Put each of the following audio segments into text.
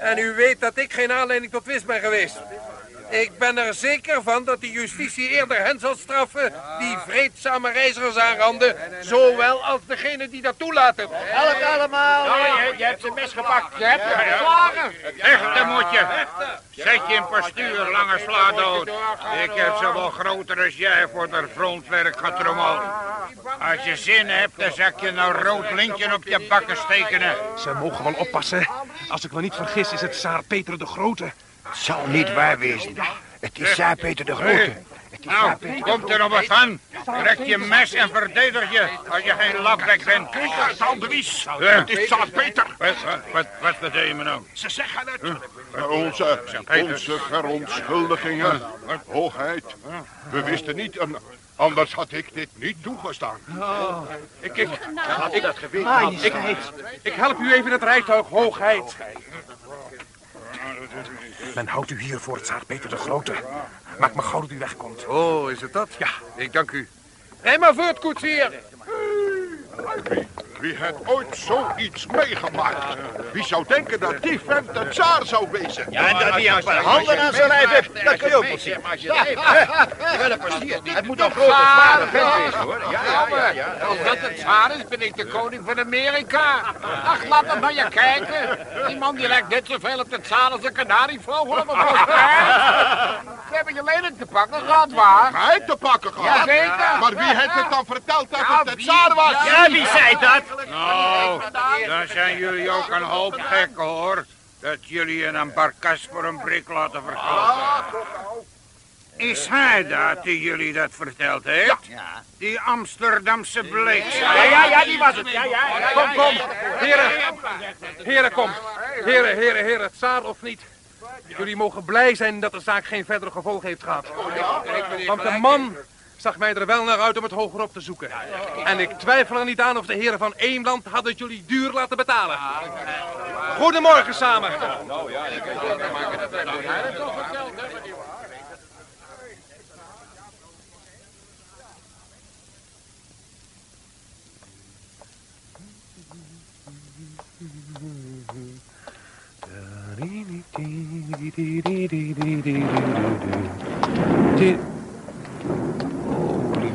En u weet dat ik geen aanleiding tot twist ben geweest. Ik ben er zeker van dat de justitie eerder hen zal straffen die vreedzame reizigers aanranden, zowel als degene die dat toelaten. Help allemaal! je, je hebt zijn mes gepakt. Je hebt hem geslagen. Echte moet je. Zet je in postuur, lange slaadood. Ik heb zoveel groter als jij voor het frontwerk getrommeld. Als je zin hebt, dan zak je een rood lintje op je bakken stekenen. Ze mogen wel oppassen. Als ik me niet vergis, is het Tsaar Peter de Grote. Het zal niet waar wezen. Het is Saar Peter de Grote. Het is Nou, Saar komt er nog wat van? Trek je mes en verdedig je als je geen lafbek bent. De wies. Ja. Het is Saar Peter. Wat, wat, wat, bedoel je me nou? Ze zeggen het. Onze, onze verontschuldigingen. Hoogheid. We wisten niet, anders had ik dit niet toegestaan. Ik, ik, ik, ik, ik help u even het rijtuig, hoogheid. Men houdt u hier voor het Tsaar Peter de Grote. Maak me gauw dat u wegkomt. Oh, is het dat? Ja. Ik dank u. Rij maar voort, koetsier. Wie heeft ooit zoiets meegemaakt? Wie zou denken dat die vent de tsaar zou wezen? Ja, en dat hij een paar handen aan zijn lijf heeft, dat kun je ook wel zien. Het moet een grote zware vent wezen, hoor. Ja, ja, ja, ja. Als dat het zwaar is, ben ik de koning van Amerika. Ach, laat hem naar je kijken. Die man die lijkt net zoveel op de zaal als een kanarievogel op een. Ze hebben je lelijk te pakken, gaat waar. Mij te pakken gehad. Jazeker. Maar wie heeft het dan verteld dat het de tsaar was? Ja, wie zei dat? Nou, dan zijn jullie ook een hoop gekken hoor. Dat jullie in een barkas voor een brik laten verkopen. Is hij dat die jullie dat verteld heeft? Ja. Die Amsterdamse bleek. Ja, ja, ja, die was het. Ja, ja. Kom, kom. Heren. Heren, kom. Heren, heren, heren. Het Tsaar of niet. Jullie mogen blij zijn dat de zaak geen verdere gevolgen heeft gehad. Want de man zag mij er wel naar uit om het hoger op te zoeken. En ik twijfel er niet aan of de heren van Eemland hadden het jullie duur laten betalen. Goedemorgen samen.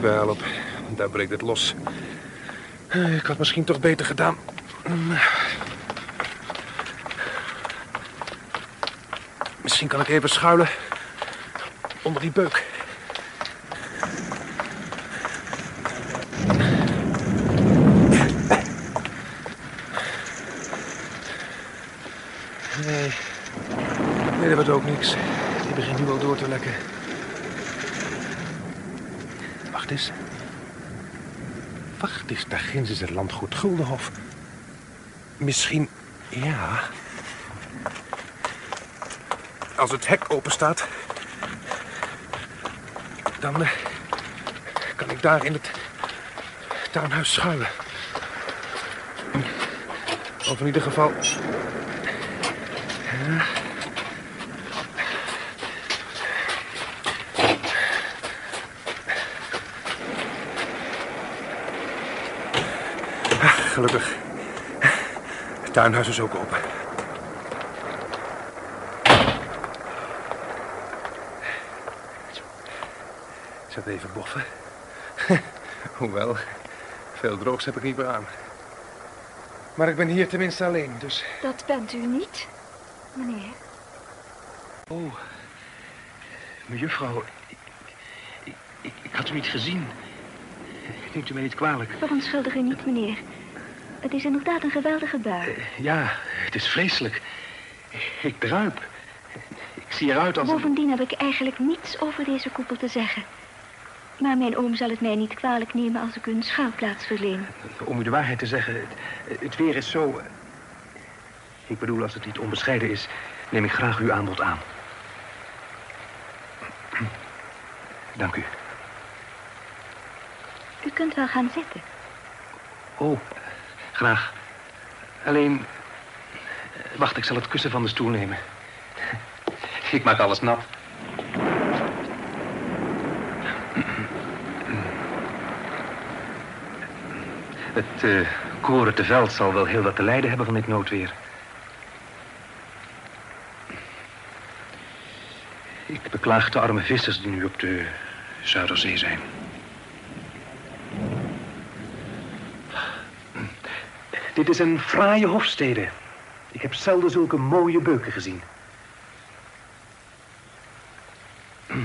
Lieve help. Daar breekt het los. Eh, Ik had misschien toch beter gedaan. Misschien kan ik even schuilen. Onder die beuk. Nee. Nee, dat wordt ook niks. Die begint nu wel door te lekken. Wacht eens. Wacht eens, daar ginds is het landgoed Guldenhof. Misschien, ja. Als het hek open staat, dan eh, kan ik daar in het tuinhuis schuilen. Of in ieder geval. Gelukkig. Het tuinhuis is ook open. Zet even boffen. Hoewel, veel droogs heb ik niet meer aan. Maar ik ben hier tenminste alleen, dus... Dat bent u niet, meneer. Oh, mevrouw, ik, ik, ik, ik had u niet gezien. Neemt u mij niet kwalijk. Verontschuldig u niet, meneer. Het is inderdaad een geweldige bui. Eh, Ja, het is vreselijk. Ik druip. Ik zie eruit als. Bovendien heb ik eigenlijk niets over deze koepel te zeggen. Maar mijn oom zal het mij niet kwalijk nemen als ik u een schuilplaats verleen. Om u de waarheid te zeggen, het, het weer is zo... eh, Ik bedoel, als het niet onbescheiden is, neem ik graag uw aanbod aan. Dank u. U kunt wel gaan zitten. Oh, Graag. Alleen... Wacht, ik zal het kussen van de stoel nemen. Ik maak alles nat. Het eh, koren te veld zal wel heel wat te lijden hebben van dit noodweer. Ik beklaag de arme vissers die nu op de Zuiderzee zijn. Dit is een fraaie hofstede. Ik heb zelden zulke mooie beuken gezien.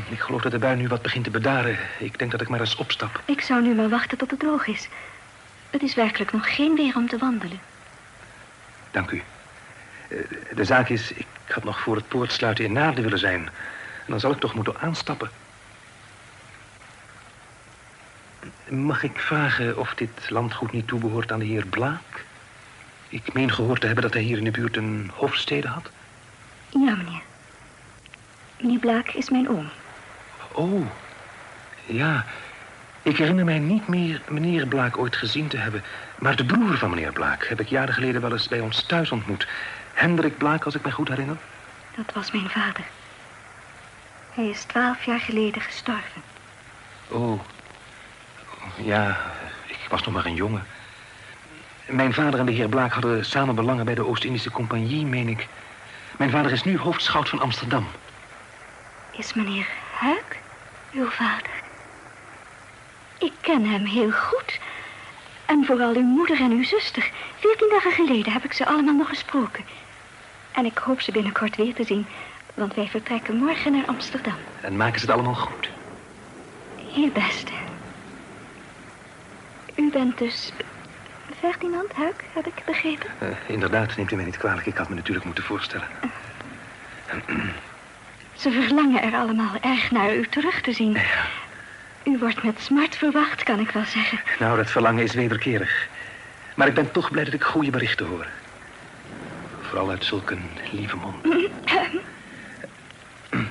Ik geloof dat de bui nu wat begint te bedaren. Ik denk dat ik maar eens opstap. Ik zou nu maar wachten tot het droog is. Het is werkelijk nog geen weer om te wandelen. Dank u. Eh, De zaak is, ik had nog voor het poortsluiten in Naarden willen zijn. En dan zal ik toch moeten aanstappen. Mag ik vragen of dit landgoed niet toebehoort aan de heer Blaak? Ik meen gehoord te hebben dat hij hier in de buurt een hofstede had. Ja, meneer. Meneer Blaak is mijn oom. Oh, ja. Ik herinner mij niet meer meneer Blaak ooit gezien te hebben. Maar de broer van meneer Blaak heb ik jaren geleden wel eens bij ons thuis ontmoet. Hendrik Blaak, als ik mij goed herinner. Dat was mijn vader. Hij is twaalf jaar geleden gestorven. Oh, ja, ik was nog maar een jongen. Mijn vader en de heer Blaak hadden samen belangen bij de Oost-Indische Compagnie, meen ik. Mijn vader is nu hoofdschout van Amsterdam. Is meneer Huik uw vader? Ik ken hem heel goed. En vooral uw moeder en uw zuster. Veertien dagen geleden heb ik ze allemaal nog gesproken. En ik hoop ze binnenkort weer te zien. Want wij vertrekken morgen naar Amsterdam. En maken ze het allemaal goed. Heel best. U bent dus Ferdinand Huik, heb ik begrepen? Eh, inderdaad, neemt u mij niet kwalijk. Ik had me natuurlijk moeten voorstellen. Ze verlangen er allemaal erg naar u terug te zien. U wordt met smart verwacht, kan ik wel zeggen. Nou, dat verlangen is wederkerig. Maar ik ben toch blij dat ik goede berichten hoor. Vooral uit zulke een lieve mond.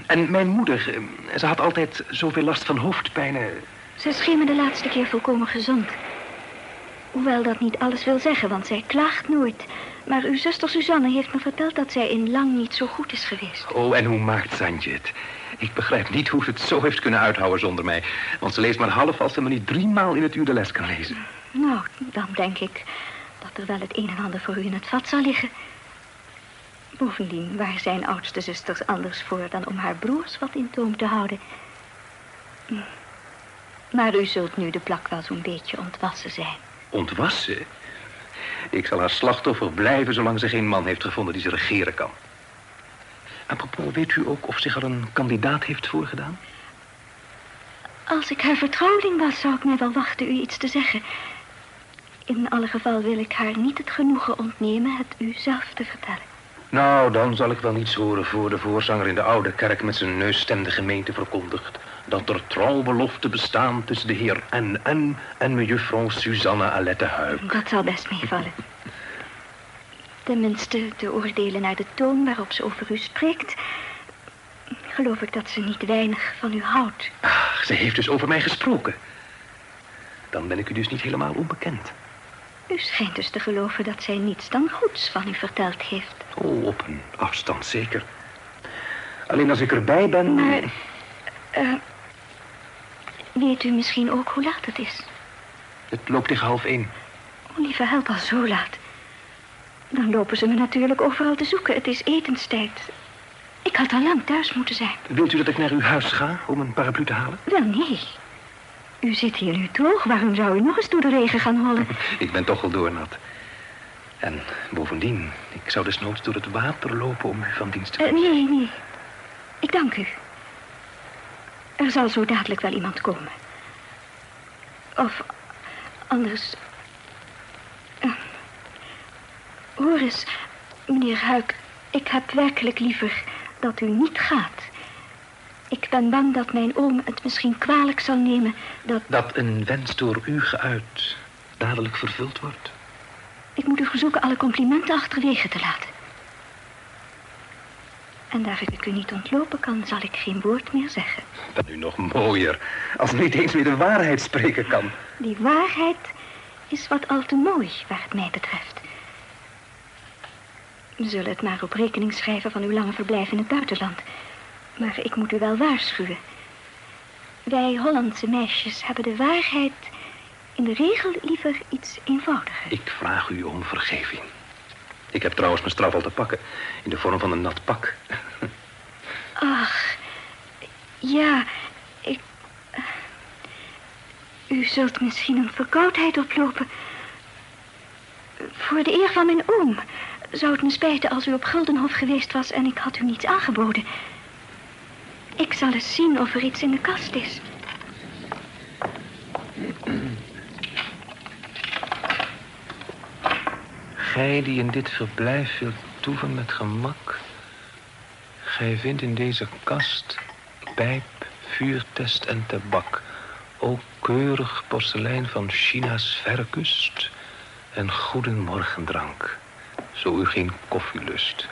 En mijn moeder, eh, ze had altijd zoveel last van hoofdpijnen. Ze scheen me de laatste keer volkomen gezond. Hoewel dat niet alles wil zeggen, want zij klaagt nooit. Maar uw zuster Suzanne heeft me verteld dat zij in lang niet zo goed is geweest. Oh, en hoe maakt Santje het? Ik begrijp niet hoe ze het zo heeft kunnen uithouden zonder mij. Want ze leest maar half als ze me niet drie maal in het uur de les kan lezen. Nou, dan denk ik dat er wel het een en ander voor u in het vat zal liggen. Bovendien, waar zijn oudste zusters anders voor dan om haar broers wat in toom te houden? Hm. Maar u zult nu de plak wel zo'n beetje ontwassen zijn. Ontwassen? Ik zal haar slachtoffer blijven zolang ze geen man heeft gevonden die ze regeren kan. Apropos, weet u ook of zich al een kandidaat heeft voorgedaan? Als ik haar vertrouweling was, zou ik mij wel wachten u iets te zeggen. In alle geval wil ik haar niet het genoegen ontnemen het u zelf te vertellen. Nou, dan zal ik wel niets horen voor de voorzanger in de oude kerk met zijn neusstem de gemeente verkondigt. Dat er trouwbeloften bestaan tussen de heer N.N. en mejuffrouw Suzanne Alette Huik. Dat zal best meevallen. Tenminste, te oordelen naar de toon waarop ze over u spreekt... geloof ik dat ze niet weinig van u houdt. Ach, ze heeft dus over mij gesproken. Dan ben ik u dus niet helemaal onbekend. U schijnt dus te geloven dat zij niets dan goeds van u verteld heeft. Oh, op een afstand zeker. Alleen als ik erbij ben... Maar, eh, weet u misschien ook hoe laat het is? Het loopt tegen half één. Oh, lieve help, al zo laat. Dan lopen ze me natuurlijk overal te zoeken. Het is etenstijd. Ik had al lang thuis moeten zijn. Wilt u dat ik naar uw huis ga om een paraplu te halen? Wel, nee. U zit hier nu droog. Waarom zou u nog eens door de regen gaan hollen? Ik ben toch al doornat. En bovendien, ik zou desnoods door het water lopen om u van dienst te Eh, wezen. nee, nee. Ik dank u. Er zal zo dadelijk wel iemand komen. Of anders... Eh, hoor eens, meneer Huik. Ik heb werkelijk liever dat u niet gaat. Ik ben bang dat mijn oom het misschien kwalijk zal nemen dat... Dat een wens door u geuit dadelijk vervuld wordt. Ik moet u verzoeken alle complimenten achterwege te laten. En daar ik u niet ontlopen kan, zal ik geen woord meer zeggen. Dat nu nog mooier. Als u niet eens meer de waarheid spreken kan. Die waarheid is wat al te mooi, waar het mij betreft. We zullen het maar op rekening schrijven van uw lange verblijf in het buitenland. Maar ik moet u wel waarschuwen. Wij Hollandse meisjes hebben de waarheid in de regel liever iets eenvoudiger. Ik vraag u om vergeving. Ik heb trouwens mijn straf al te pakken. In de vorm van een nat pak. Ach, Ja, ik... eh, U zult misschien een verkoudheid oplopen. Voor de eer van mijn oom zou het me spijten als u op Guldenhof geweest was en ik had u niets aangeboden. Ik zal eens zien of er iets in de kast is. Gij die in dit verblijf wilt toeven met gemak. Gij vindt in deze kast pijp, vuurtest en tabak. Ook keurig porselein van China's verre kust. En goede morgendrank. Zo u geen koffie lust.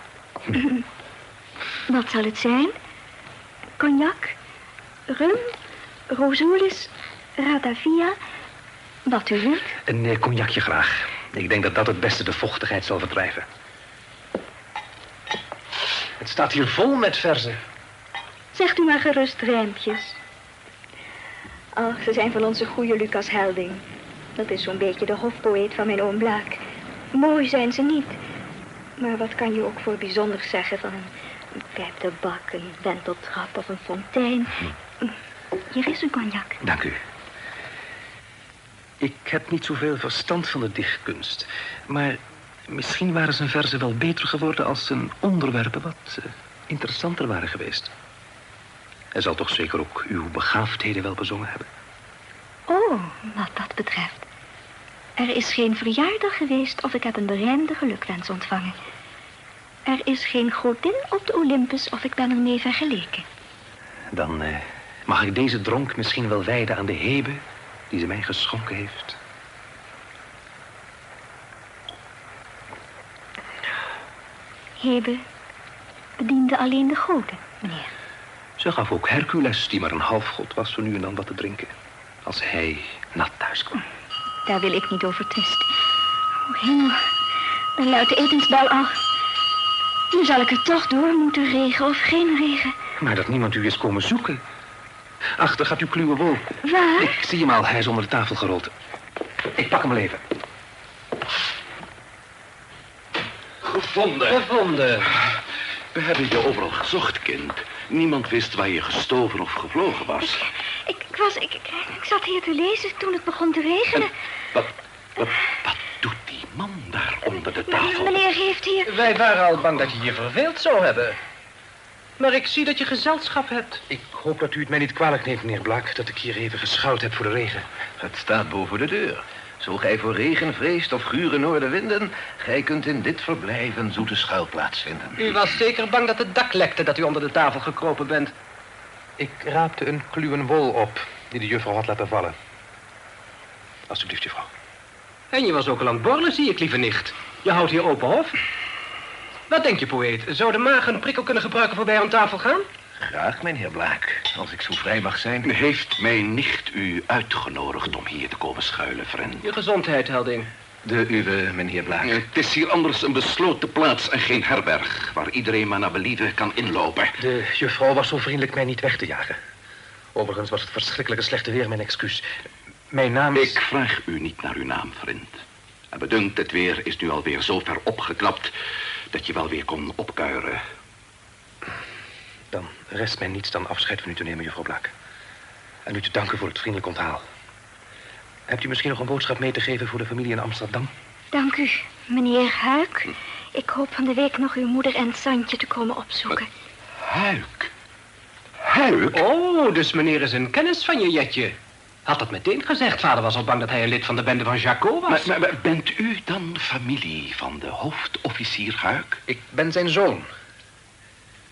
Wat zal het zijn? Cognac, rum, rosolis, radavia, wat u wilt. Een eh, cognacje graag. Ik denk dat dat het beste de vochtigheid zal verdrijven. Het staat hier vol met verzen. Zegt u maar gerust rijmpjes. Ach, ze zijn van onze goede Lucas Helding. Dat is zo'n beetje de hofpoëet van mijn oom Blaak. Mooi zijn ze niet. Maar wat kan je ook voor bijzonders zeggen van een, een pijp tabak, een wenteltrap of een fontein? Hier is een cognac. Dank u. Ik heb niet zoveel verstand van de dichtkunst. Maar misschien waren zijn verzen wel beter geworden als zijn onderwerpen wat eh, interessanter waren geweest. Hij zal toch zeker ook uw begaafdheden wel bezongen hebben. Oh, wat dat betreft. Er is geen verjaardag geweest of ik heb een berijmde gelukwens ontvangen. Er is geen godin op de Olympus of ik ben ermee vergeleken. Dan eh, mag ik deze dronk misschien wel wijden aan de Hebe die ze mij geschonken heeft. Hebe bediende alleen de goden, meneer. Ze gaf ook Hercules, die maar een halfgod was, zo nu en dan wat te drinken. Als hij nat thuis kwam. Daar wil ik niet over twisten. O, hemel. Dan luidt de etensbel al. Nu zal ik er toch door moeten, regen of geen regen. Maar dat niemand u is komen zoeken. Achter gaat uw kluwe wol. Waar? Ik zie hem al, hij is onder de tafel gerold. Ik pak hem wel even. Gevonden. Gevonden. We hebben je overal gezocht, kind. Niemand wist waar je gestoven of gevlogen was. Ik, ik was... Ik, ik, ik zat hier te lezen toen het begon te regenen. Wat, wat, wat doet die man daar onder de tafel? Meneer heeft hier... Wij waren al bang dat je je verveeld zou hebben. Maar ik zie dat je gezelschap hebt. Ik hoop dat u het mij niet kwalijk neemt, meneer Blaak... dat ik hier even geschuild heb voor de regen. Het staat boven de deur. Zo gij voor regen vreest of gure noordenwinden... gij kunt in dit verblijf een zoete schuilplaats vinden. U was zeker bang dat het dak lekte dat u onder de tafel gekropen bent. Ik raapte een kluwen wol op die de juffrouw had laten vallen. Alsjeblieft, juffrouw. En je was ook al aan het borrelen, zie ik, lieve nicht. Je houdt hier open hof. Wat denk je, poëet? Zou de maag een prikkel kunnen gebruiken voor bij aan tafel gaan? Graag, mijnheer Blaak, als ik zo vrij mag zijn. Heeft mijn nicht u uitgenodigd om hier te komen schuilen, vriend? Je gezondheid, Helding. De uwe, mijnheer Blaak. Het is hier anders een besloten plaats en geen herberg... waar iedereen maar naar believen kan inlopen. De juffrouw was zo vriendelijk mij niet weg te jagen. Overigens was het verschrikkelijke slechte weer mijn excuus. Mijn naam is... Ik vraag u niet naar uw naam, vriend. En bedunkt, het weer is nu alweer zo ver opgeklapt... dat je wel weer kon opkuieren. Dan rest mij niets dan afscheid van u te nemen, juffrouw Blaak. En u te danken voor het vriendelijk onthaal. Hebt u misschien nog een boodschap mee te geven voor de familie in Amsterdam? Dank u, meneer Huik. Ik hoop van de week nog uw moeder en Santje te komen opzoeken. Huik? Huik? Oh, dus meneer is een kennis van je, Jetje. Had dat meteen gezegd. Vader was al bang dat hij een lid van de bende van Jacot was. Maar, maar- maar bent u dan familie van de hoofdofficier Huik? Ik ben zijn zoon.